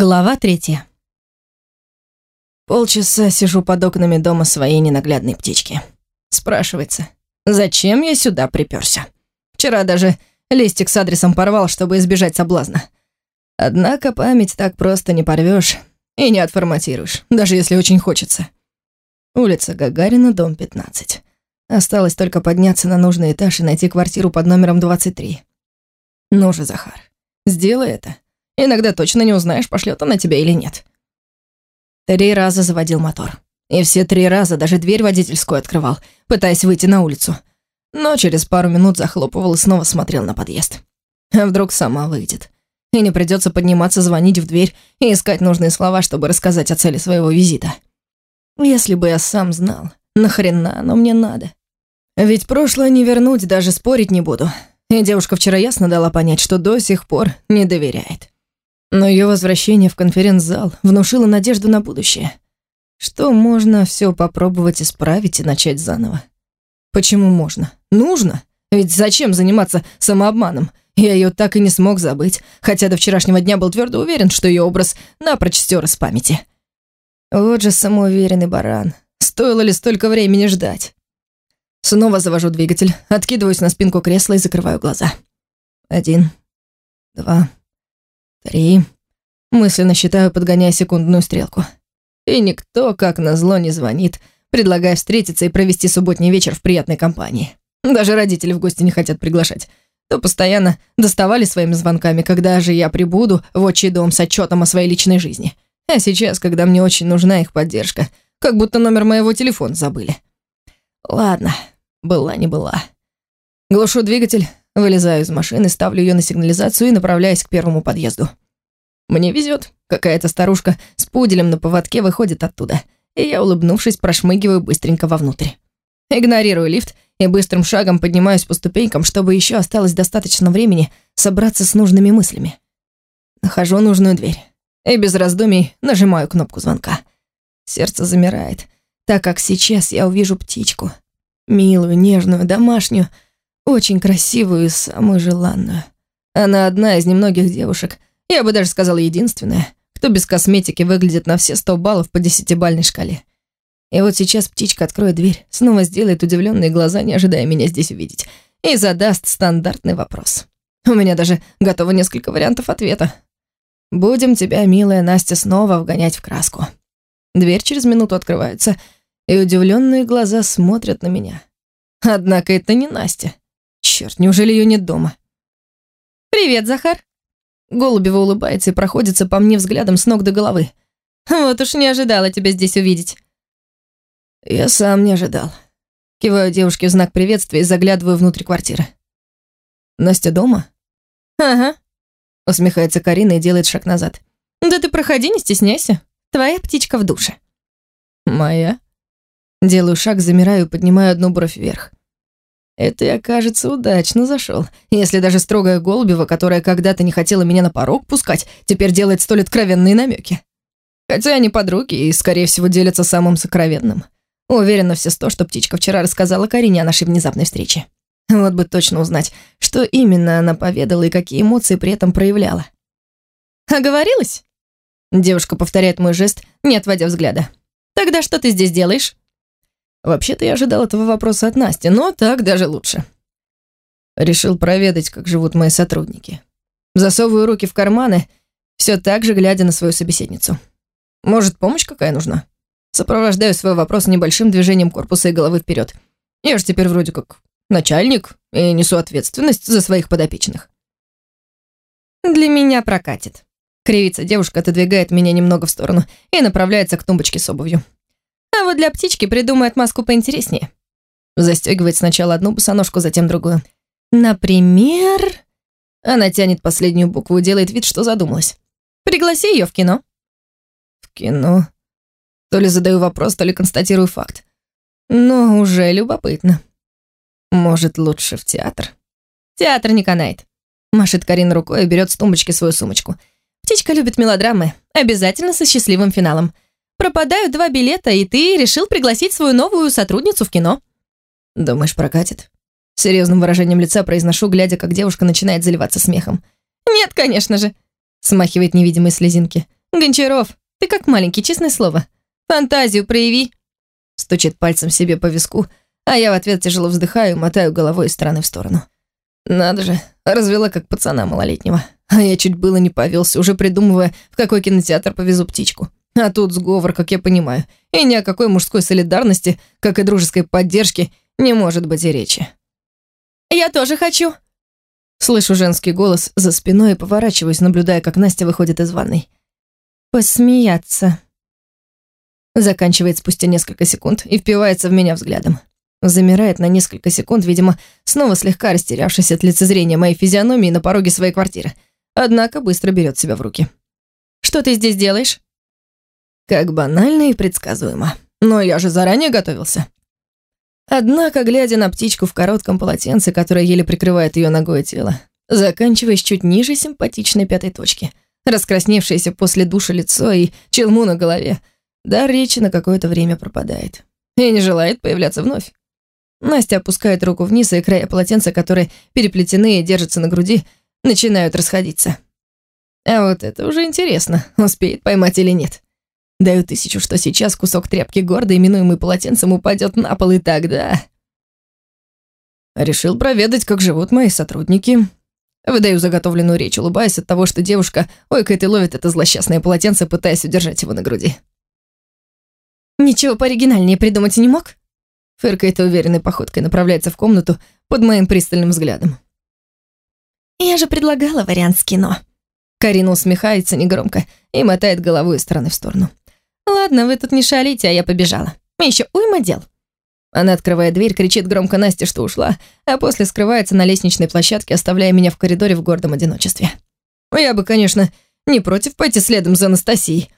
Глава третья. Полчаса сижу под окнами дома своей ненаглядной птички. Спрашивается, зачем я сюда приперся? Вчера даже листик с адресом порвал, чтобы избежать соблазна. Однако память так просто не порвешь и не отформатируешь, даже если очень хочется. Улица Гагарина, дом 15. Осталось только подняться на нужный этаж и найти квартиру под номером 23. Ну же, Захар, сделай это. Иногда точно не узнаешь, пошлет она тебя или нет. Три раза заводил мотор. И все три раза даже дверь водительскую открывал, пытаясь выйти на улицу. Но через пару минут захлопывал и снова смотрел на подъезд. А вдруг сама выйдет. И не придется подниматься, звонить в дверь и искать нужные слова, чтобы рассказать о цели своего визита. Если бы я сам знал, нахрена оно мне надо? Ведь прошлое не вернуть, даже спорить не буду. И девушка вчера ясно дала понять, что до сих пор не доверяет. Но ее возвращение в конференц-зал внушило надежду на будущее. Что можно все попробовать исправить и начать заново? Почему можно? Нужно? Ведь зачем заниматься самообманом? Я ее так и не смог забыть, хотя до вчерашнего дня был твердо уверен, что ее образ напрочь стер из памяти. Вот же самоуверенный баран. Стоило ли столько времени ждать? Снова завожу двигатель, откидываюсь на спинку кресла и закрываю глаза. Один, два, Три. Мысленно считаю, подгоняя секундную стрелку. И никто, как назло, не звонит, предлагая встретиться и провести субботний вечер в приятной компании. Даже родители в гости не хотят приглашать. То постоянно доставали своими звонками, когда же я прибуду в отчий дом с отчетом о своей личной жизни. А сейчас, когда мне очень нужна их поддержка, как будто номер моего телефона забыли. Ладно, была не была. Глушу двигатель, Вылезаю из машины, ставлю ее на сигнализацию и направляюсь к первому подъезду. Мне везет. Какая-то старушка с пуделем на поводке выходит оттуда, и я, улыбнувшись, прошмыгиваю быстренько вовнутрь. Игнорирую лифт и быстрым шагом поднимаюсь по ступенькам, чтобы еще осталось достаточно времени собраться с нужными мыслями. Нахожу нужную дверь и без раздумий нажимаю кнопку звонка. Сердце замирает, так как сейчас я увижу птичку. Милую, нежную, домашнюю, очень красивую и самую желанную. Она одна из немногих девушек, я бы даже сказала единственная, кто без косметики выглядит на все сто баллов по десятибальной шкале. И вот сейчас птичка откроет дверь, снова сделает удивленные глаза, не ожидая меня здесь увидеть, и задаст стандартный вопрос. У меня даже готово несколько вариантов ответа. «Будем тебя, милая Настя, снова вгонять в краску». Дверь через минуту открывается, и удивленные глаза смотрят на меня. Однако это не Настя. Черт, неужели ее нет дома? «Привет, Захар!» Голубева улыбается и проходится по мне взглядом с ног до головы. «Вот уж не ожидала тебя здесь увидеть». «Я сам не ожидал». Киваю девушке в знак приветствия и заглядываю внутрь квартиры. «Настя дома?» «Ага», — усмехается Карина и делает шаг назад. «Да ты проходи, не стесняйся. Твоя птичка в душе». «Моя?» Делаю шаг, замираю и поднимаю одну бровь вверх. Это я, кажется, удачно зашел. Если даже строгая Голубева, которая когда-то не хотела меня на порог пускать, теперь делает столь откровенные намеки. Хотя они подруги и, скорее всего, делятся самым сокровенным. Уверена все сто, что птичка вчера рассказала Карине о нашей внезапной встрече. Вот бы точно узнать, что именно она поведала и какие эмоции при этом проявляла. «Оговорилась?» Девушка повторяет мой жест, не отводя взгляда. «Тогда что ты здесь делаешь?» Вообще-то я ожидал этого вопроса от Насти, но так даже лучше. Решил проведать, как живут мои сотрудники. Засовываю руки в карманы, все так же глядя на свою собеседницу. Может, помощь какая нужна? Сопровождаю свой вопрос небольшим движением корпуса и головы вперед. Я же теперь вроде как начальник и несу ответственность за своих подопечных. Для меня прокатит. Кривится девушка, отодвигает меня немного в сторону и направляется к тумбочке с обувью. А вот для птички придумает маску поинтереснее. Застегивает сначала одну босоножку, затем другую. Например... Она тянет последнюю букву и делает вид, что задумалась. Пригласи ее в кино. В кино? То ли задаю вопрос, то ли констатирую факт. Но уже любопытно. Может, лучше в театр? Театр не канает. Машет Карина рукой и берет с тумбочки свою сумочку. Птичка любит мелодрамы. Обязательно со счастливым финалом. Пропадают два билета, и ты решил пригласить свою новую сотрудницу в кино. Думаешь, прокатит? Серьезным выражением лица произношу, глядя, как девушка начинает заливаться смехом. Нет, конечно же. Смахивает невидимые слезинки. Гончаров, ты как маленький, честное слово. Фантазию прояви. Стучит пальцем себе по виску, а я в ответ тяжело вздыхаю мотаю головой из стороны в сторону. Надо же, развела как пацана малолетнего. А я чуть было не повелся, уже придумывая, в какой кинотеатр повезу птичку. А тут сговор, как я понимаю. И ни о какой мужской солидарности, как и дружеской поддержки, не может быть и речи. «Я тоже хочу!» Слышу женский голос за спиной и поворачиваюсь, наблюдая, как Настя выходит из ванной. «Посмеяться». Заканчивает спустя несколько секунд и впивается в меня взглядом. Замирает на несколько секунд, видимо, снова слегка растерявшись от лицезрения моей физиономии на пороге своей квартиры. Однако быстро берет себя в руки. «Что ты здесь делаешь?» Как банально и предсказуемо. Но я же заранее готовился. Однако, глядя на птичку в коротком полотенце, которое еле прикрывает ее ногое тело, заканчиваясь чуть ниже симпатичной пятой точки, раскрасневшееся после душа лицо и челму на голове, дар речи на какое-то время пропадает. И не желает появляться вновь. Настя опускает руку вниз, и края полотенца, которые переплетены и держатся на груди, начинают расходиться. А вот это уже интересно, успеет поймать или нет. Даю тысячу, что сейчас кусок тряпки гордо, именуемый полотенцем, упадет на пол, и тогда... Решил проведать, как живут мои сотрудники. Выдаю заготовленную речь, улыбаясь от того, что девушка ойкает и ловит это злосчастное полотенце, пытаясь удержать его на груди. «Ничего пооригинальнее придумать не мог?» Фыркает и уверенной походкой направляется в комнату под моим пристальным взглядом. «Я же предлагала вариант с кино». Карина усмехается негромко и мотает головой из стороны в сторону. «Ладно, вы тут не шалите, а я побежала. Еще уйма дел». Она открывает дверь, кричит громко Насте, что ушла, а после скрывается на лестничной площадке, оставляя меня в коридоре в гордом одиночестве. Я бы, конечно, не против пойти следом за Анастасией,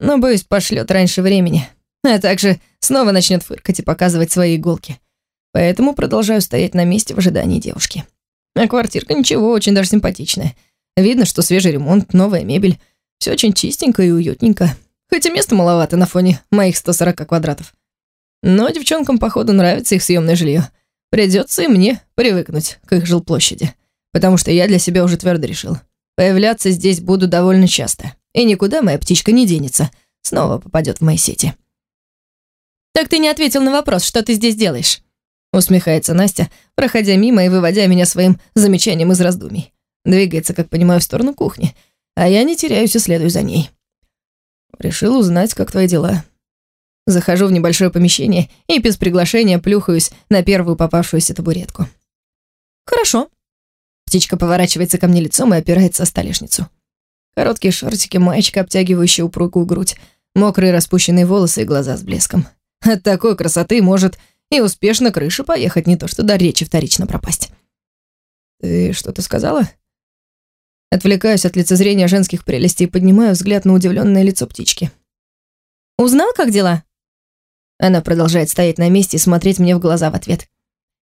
но, боюсь, пошлет раньше времени, а также снова начнет фыркать и показывать свои иголки. Поэтому продолжаю стоять на месте в ожидании девушки. А квартирка ничего, очень даже симпатичная. Видно, что свежий ремонт, новая мебель. Все очень чистенько и уютненько. Хотя места маловато на фоне моих 140 квадратов. Но девчонкам, походу, нравится их съемное жилье. Придется и мне привыкнуть к их жилплощади. Потому что я для себя уже твердо решил. Появляться здесь буду довольно часто. И никуда моя птичка не денется. Снова попадет в мои сети. «Так ты не ответил на вопрос, что ты здесь делаешь?» Усмехается Настя, проходя мимо и выводя меня своим замечанием из раздумий. Двигается, как понимаю, в сторону кухни, а я не теряюсь и следую за ней. Решил узнать, как твои дела. Захожу в небольшое помещение и без приглашения плюхаюсь на первую попавшуюся табуретку. Хорошо. Птичка поворачивается ко мне лицом и опирается о столешницу. Короткие шортики, маечка, обтягивающая упругую грудь, мокрые распущенные волосы и глаза с блеском. От такой красоты может и успешно крыша поехать, не то что до речи вторично пропасть. «Ты что-то сказала?» Отвлекаюсь от лицезрения женских прелестей и поднимаю взгляд на удивленное лицо птички. «Узнал, как дела?» Она продолжает стоять на месте и смотреть мне в глаза в ответ.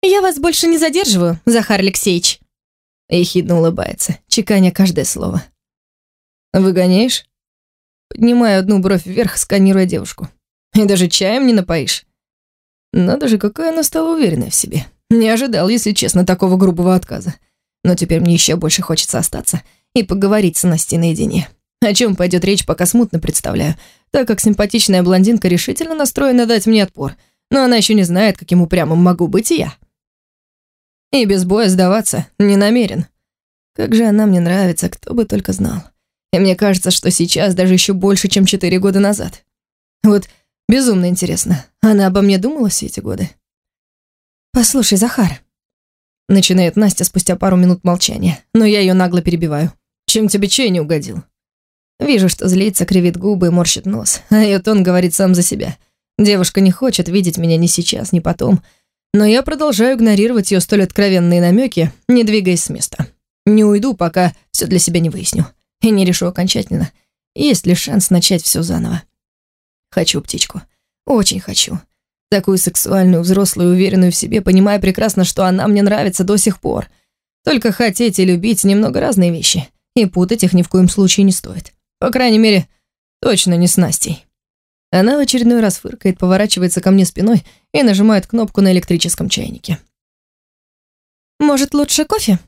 «Я вас больше не задерживаю, Захар Алексеевич». Ехидно улыбается, чеканя каждое слово. «Выгоняешь?» Поднимаю одну бровь вверх, сканируя девушку. «И даже чаем не напоишь?» Надо же, какая она стала уверенная в себе. Не ожидал, если честно, такого грубого отказа. Но теперь мне еще больше хочется остаться и поговорить с Настей наедине. О чем пойдет речь, пока смутно представляю, так как симпатичная блондинка решительно настроена дать мне отпор, но она еще не знает, каким упрямым могу быть я. И без боя сдаваться не намерен. Как же она мне нравится, кто бы только знал. И мне кажется, что сейчас даже еще больше, чем четыре года назад. Вот безумно интересно, она обо мне думала все эти годы? «Послушай, Захар», Начинает Настя спустя пару минут молчания, но я ее нагло перебиваю. «Чем тебе чай не угодил?» Вижу, что злится, кривит губы и морщит нос, а ее тон говорит сам за себя. Девушка не хочет видеть меня ни сейчас, ни потом, но я продолжаю игнорировать ее столь откровенные намеки, не двигаясь с места. Не уйду, пока все для себя не выясню. И не решу окончательно, есть ли шанс начать все заново. Хочу птичку. Очень хочу. Такую сексуальную, взрослую, уверенную в себе, понимая прекрасно, что она мне нравится до сих пор. Только хотеть и любить немного разные вещи, и путать их ни в коем случае не стоит. По крайней мере, точно не с Настей. Она в очередной раз фыркает, поворачивается ко мне спиной и нажимает кнопку на электрическом чайнике. «Может, лучше кофе?»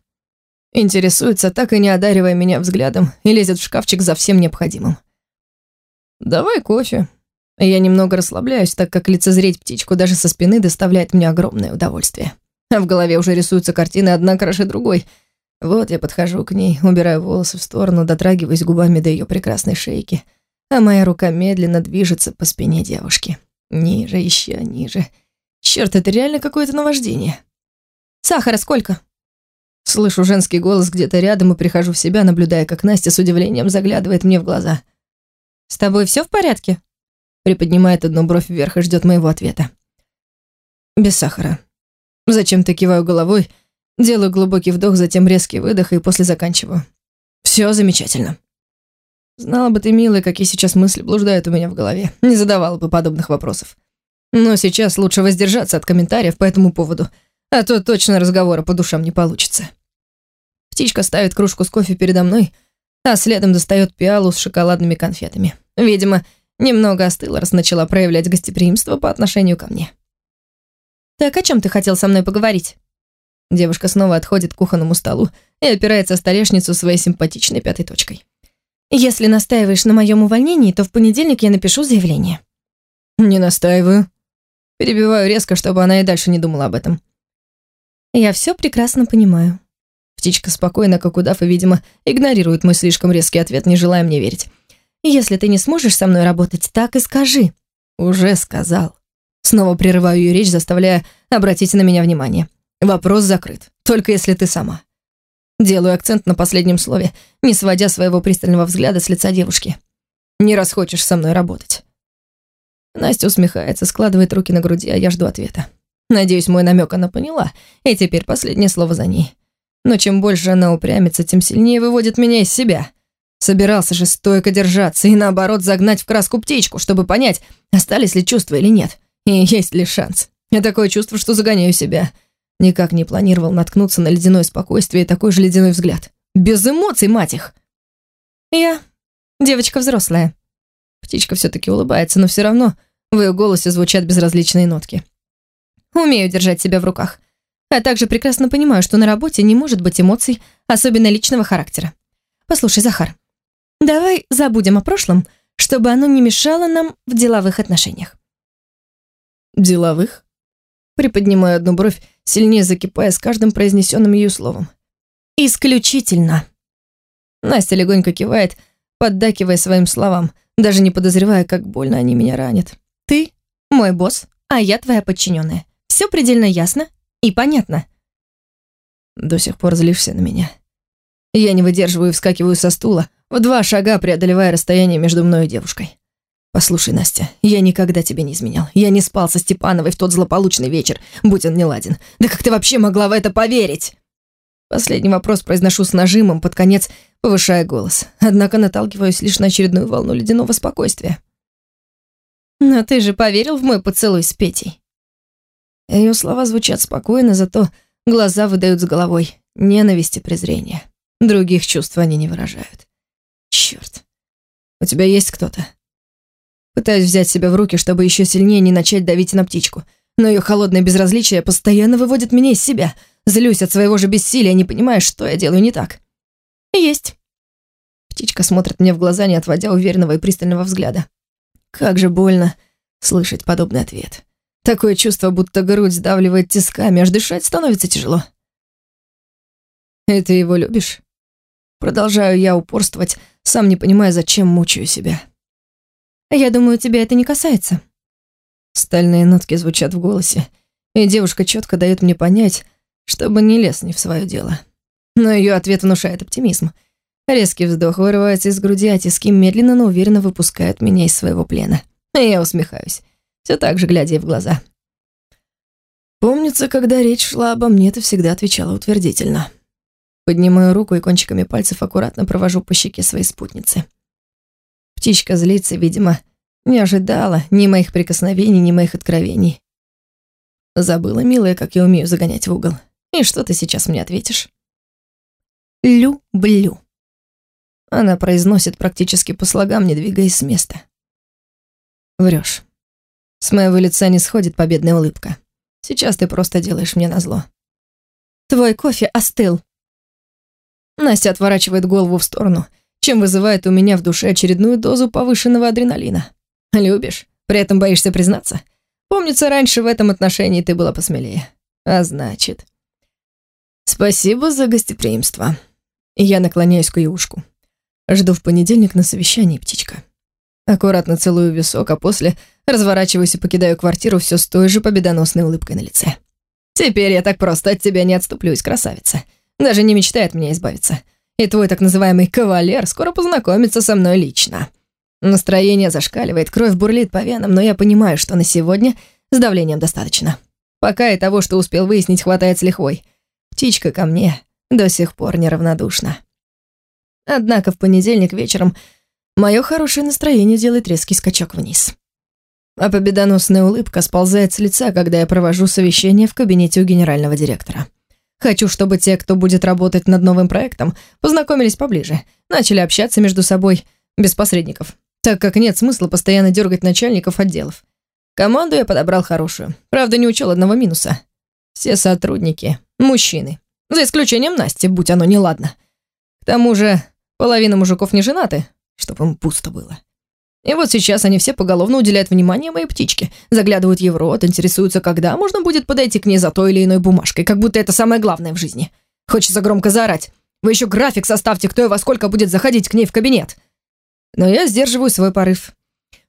Интересуется, так и не одаривая меня взглядом, и лезет в шкафчик за всем необходимым. Давай кофе. Я немного расслабляюсь, так как лицезреть птичку даже со спины доставляет мне огромное удовольствие. А в голове уже рисуются картины одна краше другой. Вот я подхожу к ней, убираю волосы в сторону, дотрагиваюсь губами до ее прекрасной шейки, а моя рука медленно движется по спине девушки. Ниже, еще ниже. Черт, это реально какое-то наваждение. «Сахара сколько?» Слышу женский голос где-то рядом и прихожу в себя, наблюдая, как Настя с удивлением заглядывает мне в глаза. «С тобой все в порядке?» Приподнимает одну бровь вверх и ждет моего ответа. Без сахара. Зачем-то киваю головой, делаю глубокий вдох, затем резкий выдох и после заканчиваю. Все замечательно. Знала бы ты, милая, какие сейчас мысли блуждают у меня в голове. Не задавала бы подобных вопросов. Но сейчас лучше воздержаться от комментариев по этому поводу, а то точно разговора по душам не получится. Птичка ставит кружку с кофе передо мной, а следом достает пиалу с шоколадными конфетами. Видимо, немного остыла, раз начала проявлять гостеприимство по отношению ко мне. «Так о чем ты хотел со мной поговорить?» Девушка снова отходит к кухонному столу и опирается о столешницу своей симпатичной пятой точкой. «Если настаиваешь на моем увольнении, то в понедельник я напишу заявление». «Не настаиваю». Перебиваю резко, чтобы она и дальше не думала об этом. «Я все прекрасно понимаю». Птичка спокойно, как удав, и, видимо, игнорирует мой слишком резкий ответ, не желая мне верить. Если ты не сможешь со мной работать, так и скажи». «Уже сказал». Снова прерываю ее речь, заставляя обратить на меня внимание. Вопрос закрыт, только если ты сама. Делаю акцент на последнем слове, не сводя своего пристального взгляда с лица девушки. Не раз хочешь со мной работать. Настя усмехается, складывает руки на груди, а я жду ответа. Надеюсь, мой намек она поняла, и теперь последнее слово за ней. Но чем больше она упрямится, тем сильнее выводит меня из себя — Собирался же стойко держаться и, наоборот, загнать в краску птичку, чтобы понять, остались ли чувства или нет, и есть ли шанс. Я такое чувство, что загоняю себя. Никак не планировал наткнуться на ледяное спокойствие и такой же ледяной взгляд. Без эмоций, мать их! Я девочка взрослая. Птичка все-таки улыбается, но все равно в ее голосе звучат безразличные нотки. Умею держать себя в руках. А также прекрасно понимаю, что на работе не может быть эмоций, особенно личного характера. Послушай, Захар, Давай забудем о прошлом, чтобы оно не мешало нам в деловых отношениях. Деловых? Приподнимаю одну бровь, сильнее закипая с каждым произнесенным ее словом. Исключительно. Настя легонько кивает, поддакивая своим словам, даже не подозревая, как больно они меня ранят. Ты мой босс, а я твоя подчиненная. Все предельно ясно и понятно. До сих пор злишься на меня. Я не выдерживаю и вскакиваю со стула, в два шага преодолевая расстояние между мной и девушкой. «Послушай, Настя, я никогда тебе не изменял. Я не спал со Степановой в тот злополучный вечер, будь он не ладен. Да как ты вообще могла в это поверить?» Последний вопрос произношу с нажимом, под конец повышая голос. Однако наталкиваюсь лишь на очередную волну ледяного спокойствия. «Но ты же поверил в мой поцелуй с Петей?» Ее слова звучат спокойно, зато глаза выдают с головой ненависть и презрение. Других чувств они не выражают. Черт. У тебя есть кто-то? Пытаюсь взять себя в руки, чтобы еще сильнее не начать давить на птичку. Но ее холодное безразличие постоянно выводит меня из себя. Злюсь от своего же бессилия, не понимая, что я делаю не так. Есть. Птичка смотрит мне в глаза, не отводя уверенного и пристального взгляда. Как же больно слышать подобный ответ. Такое чувство, будто грудь сдавливает тисками, аж дышать становится тяжело. «И ты его любишь?» Продолжаю я упорствовать, сам не понимая, зачем мучаю себя. «Я думаю, тебя это не касается». Стальные нотки звучат в голосе, и девушка четко дает мне понять, чтобы не лез не в свое дело. Но ее ответ внушает оптимизм. Резкий вздох вырывается из груди, а тиски медленно, но уверенно выпускают меня из своего плена. И я усмехаюсь, все так же глядя ей в глаза. Помнится, когда речь шла обо мне, ты всегда отвечала утвердительно. Поднимаю руку и кончиками пальцев аккуратно провожу по щеке своей спутницы. Птичка злится, видимо, не ожидала ни моих прикосновений, ни моих откровений. Забыла, милая, как я умею загонять в угол. И что ты сейчас мне ответишь? Люблю. Она произносит практически по слогам, не двигаясь с места. Врешь. С моего лица не сходит победная улыбка. Сейчас ты просто делаешь мне назло. Твой кофе остыл. Настя отворачивает голову в сторону, чем вызывает у меня в душе очередную дозу повышенного адреналина. Любишь, при этом боишься признаться. Помнится, раньше в этом отношении ты была посмелее. А значит... Спасибо за гостеприимство. Я наклоняюсь к юшку. Жду в понедельник на совещании, птичка. Аккуратно целую висок, а после разворачиваюсь и покидаю квартиру все с той же победоносной улыбкой на лице. Теперь я так просто от тебя не отступлюсь, красавица. Даже не мечтает меня избавиться. И твой так называемый кавалер скоро познакомится со мной лично. Настроение зашкаливает, кровь бурлит по венам, но я понимаю, что на сегодня с давлением достаточно. Пока и того, что успел выяснить, хватает с лихвой. Птичка ко мне до сих пор неравнодушна. Однако в понедельник вечером мое хорошее настроение делает резкий скачок вниз. А победоносная улыбка сползает с лица, когда я провожу совещание в кабинете у генерального директора. Хочу, чтобы те, кто будет работать над новым проектом, познакомились поближе, начали общаться между собой, без посредников, так как нет смысла постоянно дергать начальников отделов. Команду я подобрал хорошую, правда, не учел одного минуса. Все сотрудники – мужчины, за исключением Насти, будь оно неладно. К тому же половина мужиков не женаты, чтобы им пусто было. И вот сейчас они все поголовно уделяют внимание моей птичке, заглядывают ей в рот, интересуются, когда можно будет подойти к ней за той или иной бумажкой, как будто это самое главное в жизни. Хочется громко заорать. Вы еще график составьте, кто и во сколько будет заходить к ней в кабинет. Но я сдерживаю свой порыв,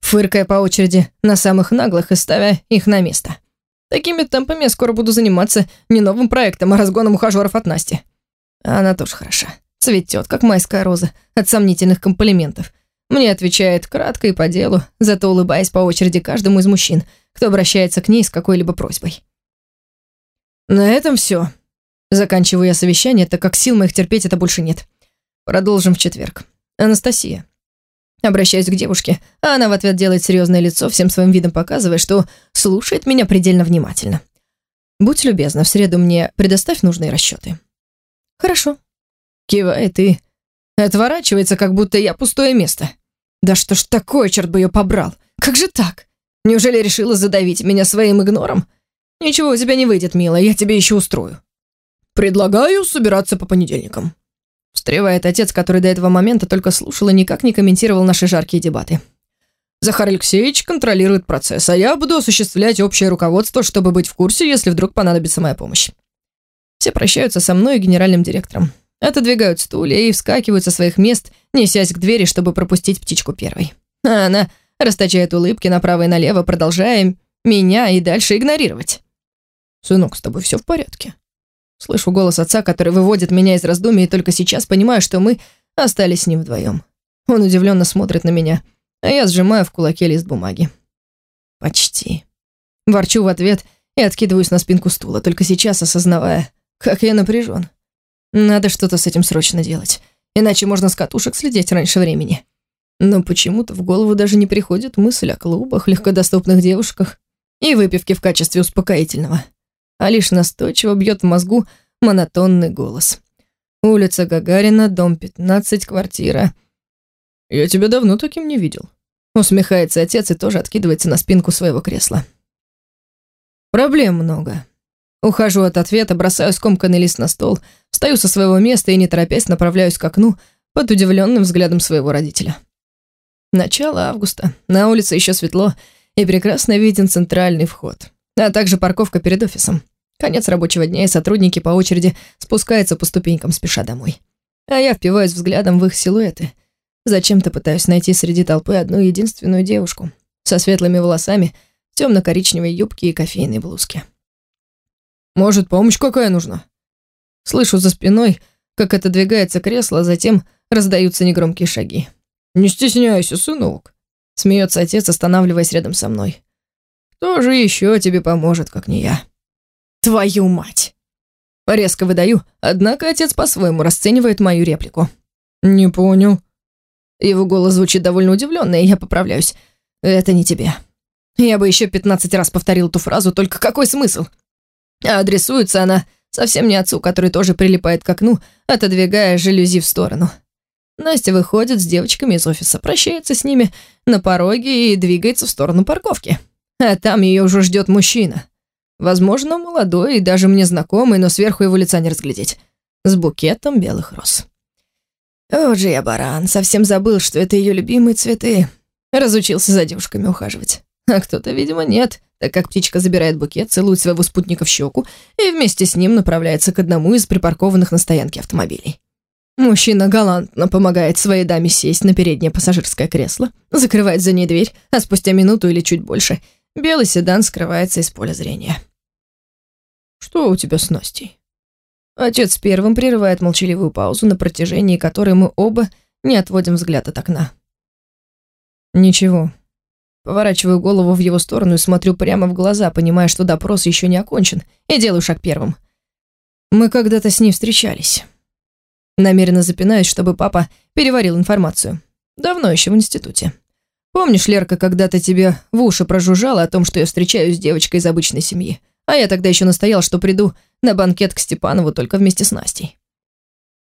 фыркая по очереди на самых наглых и ставя их на место. Такими темпами я скоро буду заниматься не новым проектом, а разгоном ухажеров от Насти. Она тоже хороша. Цветет, как майская роза, от сомнительных комплиментов – мне отвечает кратко и по делу, зато улыбаясь по очереди каждому из мужчин, кто обращается к ней с какой-либо просьбой. На этом все. Заканчиваю я совещание, так как сил моих терпеть это больше нет. Продолжим в четверг. Анастасия. Обращаюсь к девушке, а она в ответ делает серьезное лицо, всем своим видом показывая, что слушает меня предельно внимательно. Будь любезна, в среду мне предоставь нужные расчеты. Хорошо. Кивает и Отворачивается, как будто я пустое место. Да что ж такое, черт бы ее побрал? Как же так? Неужели решила задавить меня своим игнором? Ничего у тебя не выйдет, милая, я тебе еще устрою. Предлагаю собираться по понедельникам. Встревает отец, который до этого момента только слушал и никак не комментировал наши жаркие дебаты. Захар Алексеевич контролирует процесс, а я буду осуществлять общее руководство, чтобы быть в курсе, если вдруг понадобится моя помощь. Все прощаются со мной и генеральным директором. Отодвигают стулья и вскакивают со своих мест, несясь к двери, чтобы пропустить птичку первой. А она расточает улыбки направо и налево, продолжая меня и дальше игнорировать. «Сынок, с тобой все в порядке?» Слышу голос отца, который выводит меня из раздумий, и только сейчас понимаю, что мы остались с ним вдвоем. Он удивленно смотрит на меня, а я сжимаю в кулаке лист бумаги. «Почти». Ворчу в ответ и откидываюсь на спинку стула, только сейчас осознавая, как я напряжен. Надо что-то с этим срочно делать, иначе можно с катушек следить раньше времени. Но почему-то в голову даже не приходит мысль о клубах, легкодоступных девушках и выпивке в качестве успокоительного, а лишь настойчиво бьет в мозгу монотонный голос. Улица Гагарина, дом 15, квартира. «Я тебя давно таким не видел», — усмехается отец и тоже откидывается на спинку своего кресла. «Проблем много. Ухожу от ответа, бросаю скомканный лист на стол, встаю со своего места и, не торопясь, направляюсь к окну под удивленным взглядом своего родителя. Начало августа. На улице еще светло, и прекрасно виден центральный вход, а также парковка перед офисом. Конец рабочего дня, и сотрудники по очереди спускаются по ступенькам, спеша домой. А я впиваюсь взглядом в их силуэты. Зачем-то пытаюсь найти среди толпы одну единственную девушку со светлыми волосами, темно-коричневой юбке и кофейной блузке. Может, помощь какая нужна?» Слышу за спиной, как отодвигается кресло, а затем раздаются негромкие шаги. «Не стесняйся, сынок», — смеется отец, останавливаясь рядом со мной. «Кто же еще тебе поможет, как не я?» «Твою мать!» Резко выдаю, однако отец по-своему расценивает мою реплику. «Не понял». Его голос звучит довольно удивленно, и я поправляюсь. «Это не тебе». Я бы еще пятнадцать раз повторил ту фразу, только какой смысл? А адресуется она совсем не отцу, который тоже прилипает к окну, отодвигая жалюзи в сторону. Настя выходит с девочками из офиса, прощается с ними на пороге и двигается в сторону парковки. А там ее уже ждет мужчина. Возможно, молодой и даже мне знакомый, но сверху его лица не разглядеть. С букетом белых роз. Вот же я баран, совсем забыл, что это ее любимые цветы. Разучился за девушками ухаживать. А кто-то, видимо, нет, так как птичка забирает букет, целует своего спутника в щеку и вместе с ним направляется к одному из припаркованных на стоянке автомобилей. Мужчина галантно помогает своей даме сесть на переднее пассажирское кресло, закрывает за ней дверь, а спустя минуту или чуть больше белый седан скрывается из поля зрения. «Что у тебя с Настей?» Отец первым прерывает молчаливую паузу, на протяжении которой мы оба не отводим взгляд от окна. «Ничего». Поворачиваю голову в его сторону и смотрю прямо в глаза, понимая, что допрос еще не окончен, и делаю шаг первым. Мы когда-то с ней встречались. Намеренно запинаюсь, чтобы папа переварил информацию. Давно еще в институте. Помнишь, Лерка когда-то тебе в уши прожужжала о том, что я встречаюсь с девочкой из обычной семьи? А я тогда еще настоял, что приду на банкет к Степанову только вместе с Настей.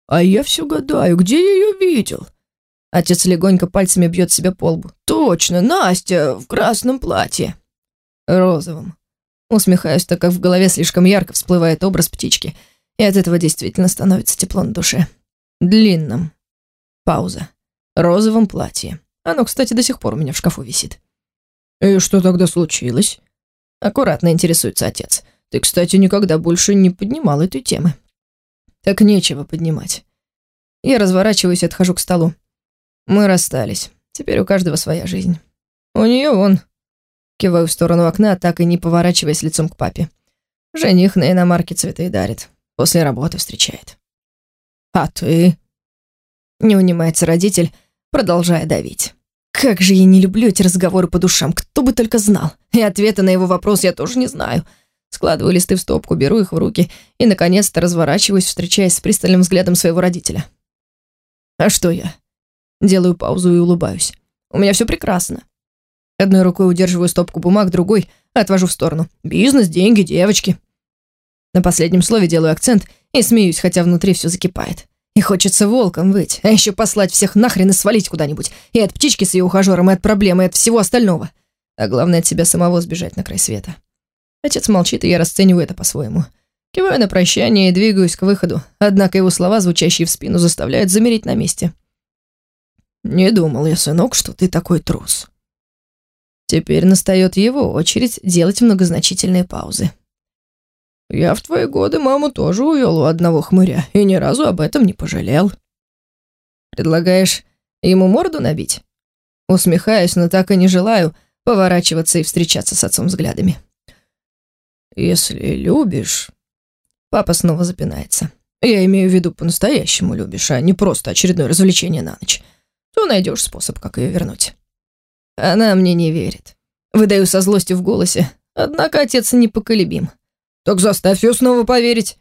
А я все гадаю, где я ее видел? Отец легонько пальцами бьет себя по лбу. Точно, Настя в красном платье. Розовым. Усмехаюсь, так как в голове слишком ярко всплывает образ птички, и от этого действительно становится тепло на душе. Длинным. Пауза. Розовом платье. Оно, кстати, до сих пор у меня в шкафу висит. «И что тогда случилось?» Аккуратно интересуется отец. Ты, кстати, никогда больше не поднимал этой темы. Так нечего поднимать. Я разворачиваюсь и отхожу к столу. Мы расстались. Теперь у каждого своя жизнь. У нее он. Киваю в сторону окна, так и не поворачиваясь лицом к папе. Жених на иномарке цветы дарит. После работы встречает. А ты? Не унимается родитель, продолжая давить. Как же я не люблю эти разговоры по душам, кто бы только знал. И ответа на его вопрос я тоже не знаю. Складываю листы в стопку, беру их в руки и, наконец-то, разворачиваюсь, встречаясь с пристальным взглядом своего родителя. А что я? Делаю паузу и улыбаюсь. У меня все прекрасно. Одной рукой удерживаю стопку бумаг, другой отвожу в сторону. Бизнес, деньги, девочки. На последнем слове делаю акцент и смеюсь, хотя внутри все закипает. И хочется волком быть, а еще послать всех нахрен и свалить куда-нибудь. И от птички с ее ухажером, и от проблемы, и от всего остального. А главное, от себя самого сбежать на край света. Отец молчит, и я расцениваю это по-своему. Киваю на прощание и двигаюсь к выходу, однако его слова, звучащие в спину, заставляют замереть на месте. «Не думал я, сынок, что ты такой трус». Теперь настает его очередь делать многозначительные паузы. Я в твои годы маму тоже увел у одного хмыря и ни разу об этом не пожалел. Предлагаешь ему морду набить? Усмехаюсь, но так и не желаю поворачиваться и встречаться с отцом взглядами. Если любишь... Папа снова запинается. Я имею в виду по-настоящему любишь, а не просто очередное развлечение на ночь. То найдешь способ, как ее вернуть. Она мне не верит. Выдаю со злостью в голосе, однако отец непоколебим. Так заставь ее снова поверить.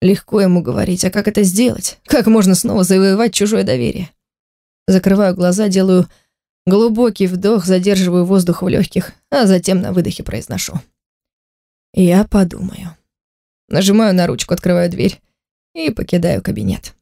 Легко ему говорить, а как это сделать? Как можно снова завоевать чужое доверие? Закрываю глаза, делаю глубокий вдох, задерживаю воздух в легких, а затем на выдохе произношу. Я подумаю. Нажимаю на ручку, открываю дверь и покидаю кабинет.